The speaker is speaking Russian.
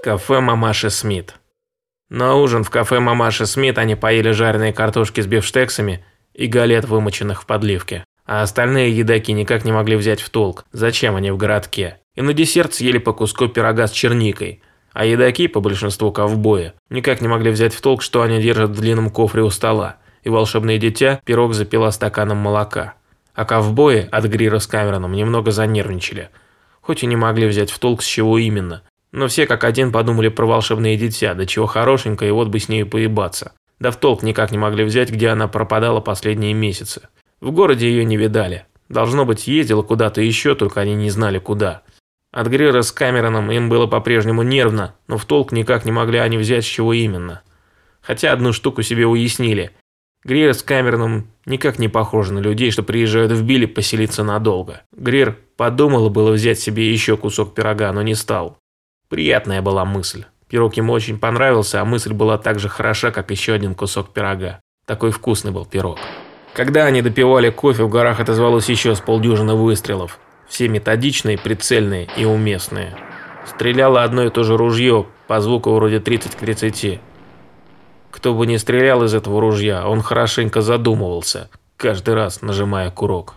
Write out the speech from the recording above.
Кафе «Мамаши Смит». На ужин в кафе «Мамаши Смит» они поели жареные картошки с бифштексами и галет, вымоченных в подливке. А остальные едоки никак не могли взять в толк, зачем они в городке. И на десерт съели по куску пирога с черникой. А едоки, по большинству ковбоя, никак не могли взять в толк, что они держат в длинном кофре у стола. И волшебное дитя пирог запила стаканом молока. А ковбои от Грира с Камероном немного занервничали. Хоть и не могли взять в толк, с чего именно. Но все как один подумали про волшебное дитя, да чего хорошенькое, и вот бы с ней поебаться. Да в толк никак не могли взять, где она пропадала последние месяцы. В городе ее не видали. Должно быть, ездила куда-то еще, только они не знали куда. От Грира с Камероном им было по-прежнему нервно, но в толк никак не могли они взять, с чего именно. Хотя одну штуку себе уяснили. Грир с Камероном никак не похожи на людей, что приезжают в Билли поселиться надолго. Грир подумал было взять себе еще кусок пирога, но не стал. Приятная была мысль. Пирог ему очень понравился, а мысль была так же хороша, как еще один кусок пирога. Такой вкусный был пирог. Когда они допивали кофе, в горах отозвалось еще с полдюжины выстрелов. Все методичные, прицельные и уместные. Стреляло одно и то же ружье, по звуку вроде 30 к 30. Кто бы ни стрелял из этого ружья, он хорошенько задумывался, каждый раз нажимая курок.